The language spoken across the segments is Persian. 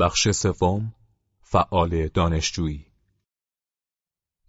بخش سوم فعال دانشجویی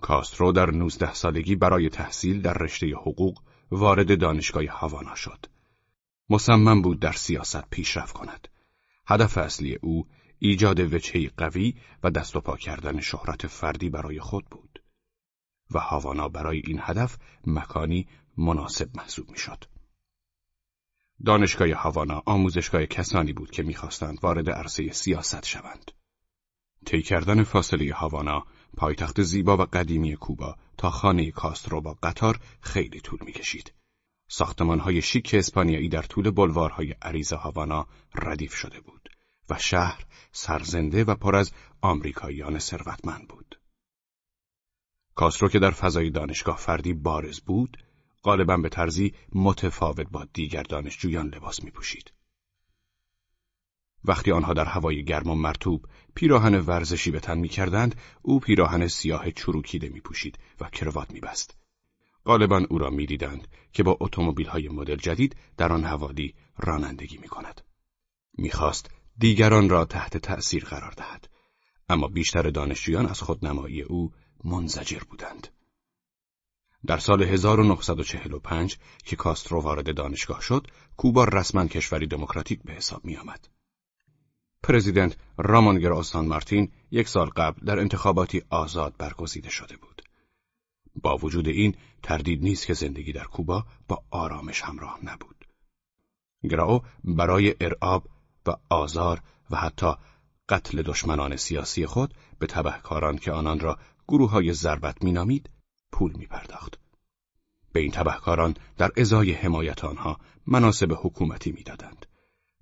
کاسترو در 19 سالگی برای تحصیل در رشته حقوق وارد دانشگاه هاوانا شد. مصمم بود در سیاست پیشرفت کند. هدف اصلی او ایجاد وجهی قوی و دست و پا کردن شهرت فردی برای خود بود. و هاوانا برای این هدف مکانی مناسب محسوب می‌شد. دانشگاه هاوانا آموزشگاه کسانی بود که می‌خواستند وارد عرصه سیاست شوند. طی کردن فاصله هاوانا پایتخت زیبا و قدیمی کوبا تا خانه کاسترو با قطار خیلی طول می‌کشید. ساختمانهای شیک اسپانیایی در طول بلوارهای عریض هاوانا ردیف شده بود و شهر سرزنده و پر از آمریکاییان ثروتمند بود. کاسترو که در فضای دانشگاه فردی بارز بود، غالبا به طرزی متفاوت با دیگر دانشجویان لباس می پوشید. وقتی آنها در هوای گرم و مرتوب پیراهن ورزشی به تن می کردند، او پیراهن سیاه چروکیده می پوشید و کروات می بست. غالبا او را می دیدند که با اتومبیل های مدل جدید در آن حوالی رانندگی می کند. می‌خواست دیگران را تحت تأثیر قرار دهد. اما بیشتر دانشجویان از خودنمایی او منزجر بودند. در سال 1945 که کاسترو وارد دانشگاه شد، کوبا رسما کشوری دموکراتیک به حساب می آمد. پرزیدنت رامانگر آستان مارتین یک سال قبل در انتخاباتی آزاد برگزیده شده بود. با وجود این تردید نیست که زندگی در کوبا با آرامش همراه نبود. گراو برای ارعاب و آزار و حتی قتل دشمنان سیاسی خود به تبهکاران که آنان را گروه های ضربت مینامید پول می پرداخت. به این تبهکاران در ازای حمایت آنها مناسب حکومتی می‌دادند.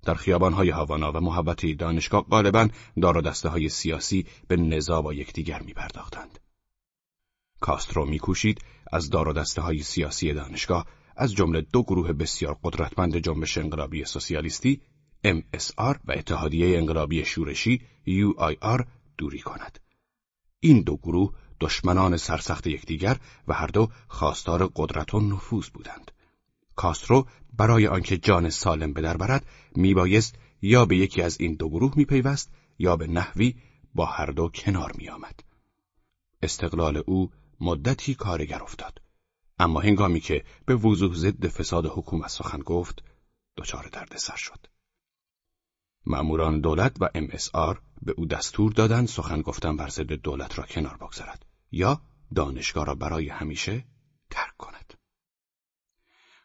در خیابانهای هاوانا و محبتی دانشگاه غالبا دار و دسته های سیاسی به نزا با یکدیگر می پرداختند. کاسترو میکوشید از دار و دسته های سیاسی دانشگاه از جمله دو گروه بسیار قدرتمند جنبش انقلابی سوسیالیستی MSR و اتحادیه انقلابی شورشی UIR دوری کند. این دو گروه دشمنان سرسخت یکدیگر و هر دو خواستار قدرت و نفوذ بودند. کاسترو برای آنکه جان سالم به در برد میبایست یا به یکی از این دو گروه میپیوست یا به نحوی با هر دو کنار میآمد. استقلال او مدتی کارگر افتاد. اما هنگامی که به وضوح ضد فساد حکومت سخن گفت، دچار دردسر شد. ماموران دولت و MSR به او دستور دادند سخن گفتن بر ضد دولت را کنار بگذارد یا دانشگاه را برای همیشه ترک کند.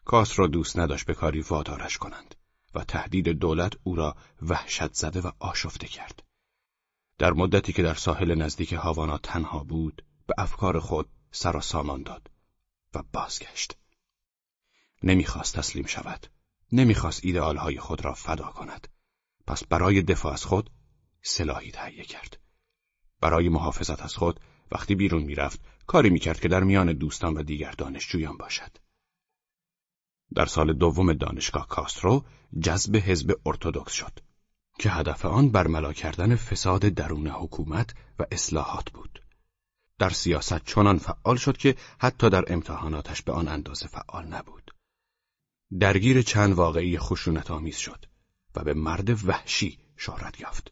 کاس را دوست نداشت به کاری وادارش کنند و تهدید دولت او را وحشت زده و آشفته کرد. در مدتی که در ساحل نزدیک هاوانا تنها بود، به افکار خود سر و سامان داد و بازگشت. نمی‌خواست تسلیم شود. نمی‌خواست ایدئالهای خود را فدا کند. پس برای دفاع از خود سلاحی تهیه کرد. برای محافظت از خود وقتی بیرون می‌رفت کاری می‌کرد که در میان دوستان و دیگر دانشجویان باشد. در سال دوم دانشگاه کاسترو جذب حزب ارتودکس شد که هدف آن برملا کردن فساد درون حکومت و اصلاحات بود. در سیاست چنان فعال شد که حتی در امتحاناتش به آن اندازه فعال نبود. درگیر چند واقعی خشونت آمیز شد و به مرد وحشی شهرت یافت.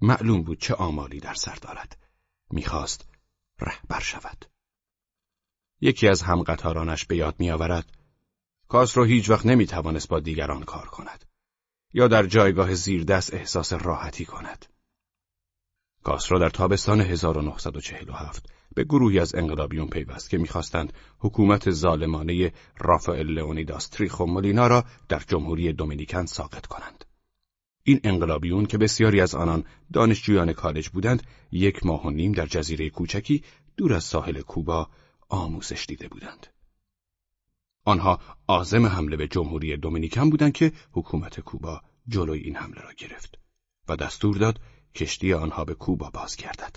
معلوم بود چه آمالی در سر دارد. می‌خواست رهبر شود. یکی از همقطارانش به یاد میآورد کاسرو هیچ وقت نمی‌توانست با دیگران کار کند یا در جایگاه زیردست احساس راحتی کند. کاسرو در تابستان 1947 به گروهی از انقلابیون پیوست که می‌خواستند حکومت ظالمانه رافائل لئونیداس تریخو مولینا را در جمهوری دومینیکن ساقط کنند. این انقلابیون که بسیاری از آنان دانشجویان کالج بودند یک ماه و نیم در جزیره کوچکی دور از ساحل کوبا آموزش دیده بودند. آنها عازم حمله به جمهوری دومینیکن بودند که حکومت کوبا جلوی این حمله را گرفت و دستور داد کشتی آنها به کوبا باز گردد.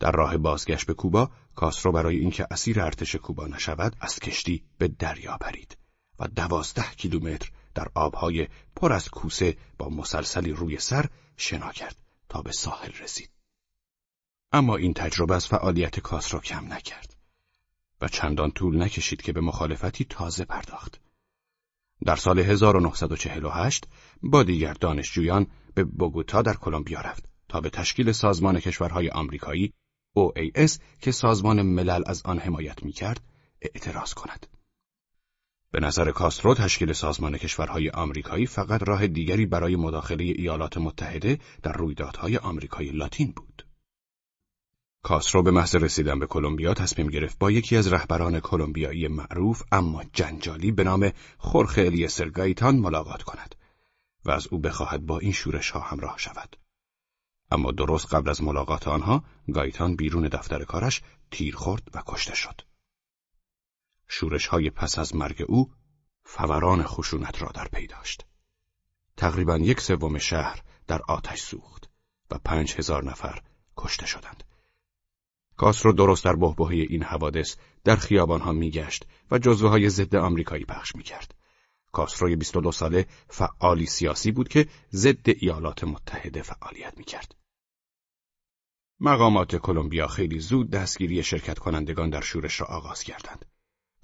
در راه بازگشت به کوبا کاسرو برای اینکه اسیر ارتش کوبا نشود از کشتی به دریا پرید و دوازده کیلومتر در آبهای پر از کوسه با مسلسلی روی سر شنا کرد تا به ساحل رسید. اما این تجربه از فعالیت کاسرو کم نکرد و چندان طول نکشید که به مخالفتی تازه پرداخت. در سال 1948 با دیگر دانشجویان به بوگوتا در کلمبیا رفت تا به تشکیل سازمان کشورهای آمریکایی OAS که سازمان ملل از آن حمایت می‌کرد اعتراض کند. به نظر کاسترو تشکیل سازمان کشورهای آمریکایی فقط راه دیگری برای مداخله ایالات متحده در رویدادهای آمریکای لاتین بود. کاسترو به محض رسیدن به کلمبیا تصمیم گرفت با یکی از رهبران کلمبیایی معروف اما جنجالی به نام خورخ الیسر گایتان ملاقات کند و از او بخواهد با این شورش ها همراه شود. اما درست قبل از ملاقات آنها گایتان بیرون دفتر کارش تیر خورد و کشته شد. شورش های پس از مرگ او فوران خشونت را در پی داشت. تقریبا یک سوم شهر در آتش سوخت و پنج هزار نفر کشته شدند. کاسترو درست در بهبهه این حوادث در خیابانها میگشت و جزوه های ضد آمریکایی پخش می‌کرد. کاستروی 22 ساله فعالی سیاسی بود که ضد ایالات متحده فعالیت می‌کرد. مقامات کلمبیا خیلی زود دستگیری شرکت کنندگان در شورش را آغاز کردند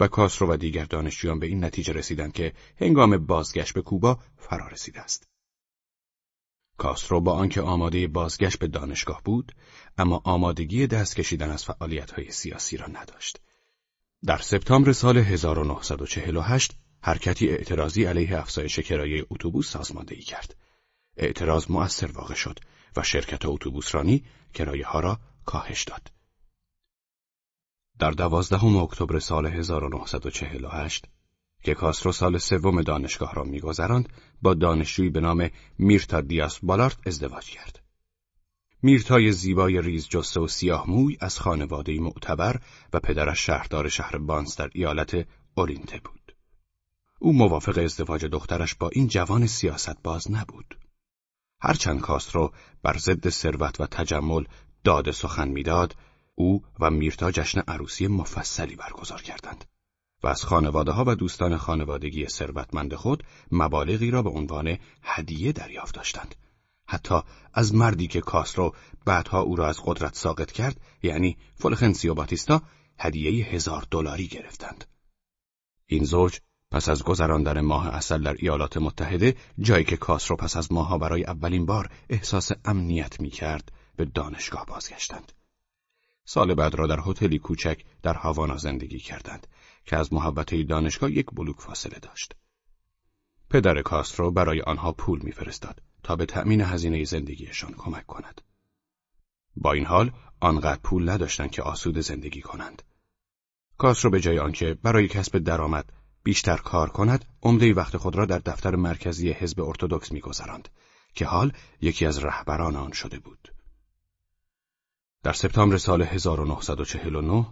و کاسترو و دیگر دانشجویان به این نتیجه رسیدند که هنگام بازگشت به کوبا فرا رسیده است. کاسترو با آنکه آماده بازگشت به دانشگاه بود اما آمادگی دست کشیدن از فعالیت‌های سیاسی را نداشت. در سپتامبر سال 1948 حرکتی اعتراضی علیه افزایش کرایه اتوبوس سازماندهی کرد. اعتراض مؤثر واقع شد و شرکت اتوبوسرانی کرایه ها را کاهش داد. در دوازدهم اکتبر سال 1948 که کاسترو سال سوم دانشگاه را میگذراند با دانشجویی به نام میرتا دیاس بالارت ازدواج کرد. میرتای زیبای ریز جسه و سیاه موی از خانواده معتبر و پدرش شهردار شهر بانس در ایالت اورینته بود. او موافق ازدواج دخترش با این جوان سیاست باز نبود. هرچند کاسترو بر ضد ثروت و تجمل داد سخن می‌داد، او و میرتا جشن عروسی مفصلی برگزار کردند. و از خانواده ها و دوستان خانوادگی ثروتمند خود مبالغی را به عنوان هدیه دریافت داشتند. حتی از مردی که کاسترو بعدها او را از قدرت ساقط کرد یعنی فولخنسیو باتیستا هدیه هزار دلاری گرفتند. این زوج پس از گذراندن ماه اصل در ایالات متحده جایی که کاسترو پس از ماها برای اولین بار احساس امنیت می کرد به دانشگاه بازگشتند. سال بعد را در هتلی کوچک در هاوانا زندگی کردند که از محبته دانشگاه یک بلوک فاصله داشت. پدر کاسترو برای آنها پول میفرستاد تا به تأمین هزینه زندگیشان کمک کند. با این حال آنقدر پول نداشتند که آسود زندگی کنند. کاسترو به جای آنکه برای کسب درآمد بیشتر کار کند، عمده وقت خود را در دفتر مرکزی حزب ارتودکس میگذراند که حال یکی از رهبران آن شده بود. در سپتامبر سال 1949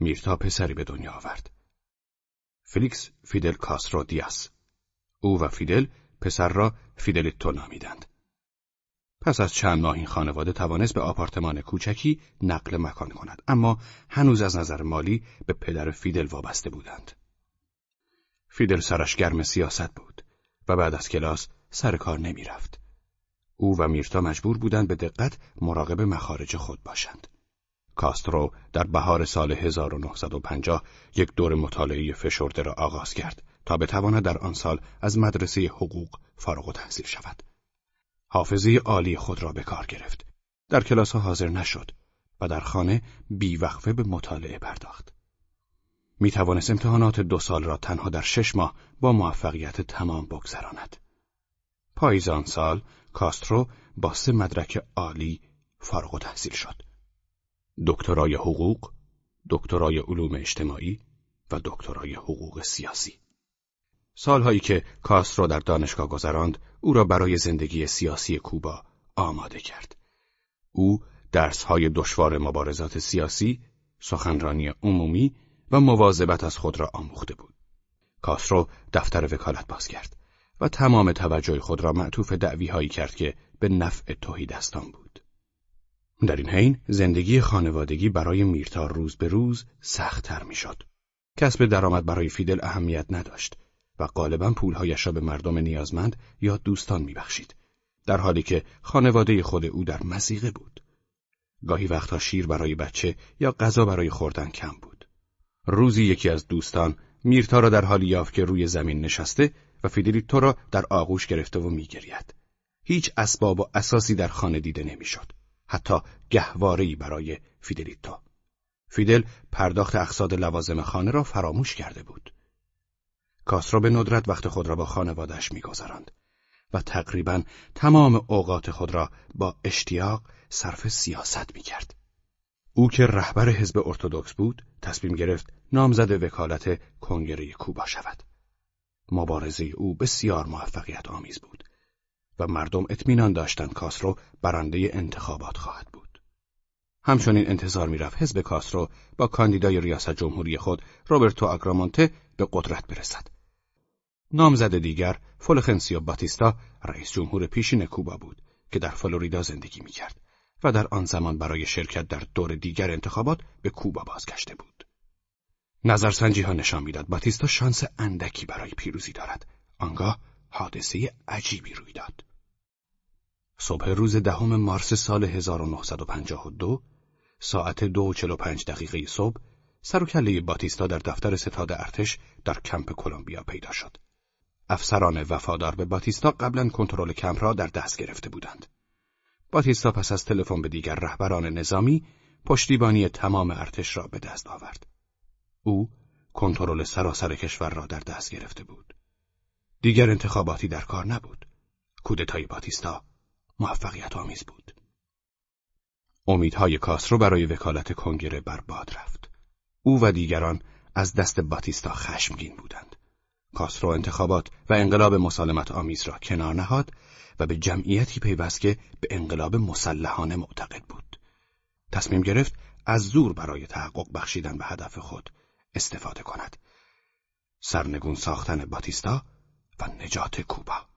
میرتا پسری به دنیا آورد. فلیکس فیدل کاسترو دیاس او و فیدل پسر را فیدلیتو نامیدند. پس از چند ماه این خانواده توانست به آپارتمان کوچکی نقل مکان کند اما هنوز از نظر مالی به پدر فیدل وابسته بودند. فیدل سرش گرم سیاست بود و بعد از کلاس سر کار نمی رفت. او و میرتا مجبور بودند به دقت مراقب مخارج خود باشند. کاسترو در بهار سال 1950 یک دور مطالعه فشرده را آغاز کرد تا بتواند در آن سال از مدرسه حقوق فارغ و تحصیل شود. حافظه عالی خود را به کار گرفت. در کلاس ها حاضر نشد و در خانه بیوقفه به مطالعه پرداخت. می توانست امتحانات دو سال را تنها در شش ماه با موفقیت تمام بگذراند. پاییز آن سال کاسترو با سه مدرک عالی فارغ تحصیل شد. دکترای حقوق، دکترای علوم اجتماعی و دکترای حقوق سیاسی. سالهایی که کاسترو در دانشگاه گذراند او را برای زندگی سیاسی کوبا آماده کرد. او درسهای دشوار مبارزات سیاسی، سخنرانی عمومی و مواظبت از خود را آموخته بود. کاسترو دفتر وکالت باز کرد و تمام توجه خود را معطوف دعوی هایی کرد که به نفع توهی دستان بود. در این حین زندگی خانوادگی برای میرتا روز به روز سختتر می‌شد. کسب درآمد برای فیدل اهمیت نداشت و غالبا پولهایش را به مردم نیازمند یا دوستان میبخشید. در حالی که خانواده خود او در مضیقه بود. گاهی وقتها شیر برای بچه یا غذا برای خوردن کم بود. روزی یکی از دوستان میرتا را در حالی یافت که روی زمین نشسته و فیدلیتو را در آغوش گرفته و میگرید. هیچ اسباب و اثاثی در خانه دیده نمی‌شد. حتی گهواره‌ای برای فیدلیتو. فیدل پرداخت اقساط لوازم خانه را فراموش کرده بود. کاسرو به ندرت وقت خود را با خانوادش میگذراند و تقریبا تمام اوقات خود را با اشتیاق صرف سیاست می‌کرد. او که رهبر حزب ارتودکس بود تصمیم گرفت نامزد وکالت کنگره کوبا شود. مبارزه او بسیار موفقیت آمیز بود و مردم اطمینان داشتند کاسرو برنده انتخابات خواهد بود. همچنین انتظار می‌رفت حزب کاسرو با کاندیدای ریاست جمهوری خود روبرتو آگرامونته به قدرت برسد. نامزد دیگر فولخنسیو باتیستا رئیس جمهور پیشین کوبا بود که در فلوریدا زندگی می‌کرد و در آن زمان برای شرکت در دور دیگر انتخابات به کوبا بازگشته بود. نظرسنجی ها نشان می‌داد باتیستا شانس اندکی برای پیروزی دارد. آنگاه حادثه عجیبی روی داد. صبح روز دهم مارس سال 1952 ساعت دو چلو پنج دقیقه صبح سر و کله باتیستا در دفتر ستاد ارتش در کمپ کلمبیا پیدا شد. افسران وفادار به باتیستا قبلا کنترل کمپ را در دست گرفته بودند. باتیستا پس از تلفن به دیگر رهبران نظامی پشتیبانی تمام ارتش را به دست آورد. او کنترل سراسر کشور را در دست گرفته بود. دیگر انتخاباتی در کار نبود. کودتای باتیستا موفقیت آمیز بود. امیدهای کاسرو برای وکالت کنگره برباد رفت. او و دیگران از دست باتیستا خشمگین بودند. کاسرو انتخابات و انقلاب مسالمت آمیز را کنار نهاد و به جمعیتی پیوست که به انقلاب مسلحانه معتقد بود. تصمیم گرفت از زور برای تحقق بخشیدن به هدف خود استفاده کند. سرنگون ساختن باتیستا و نجات کوبا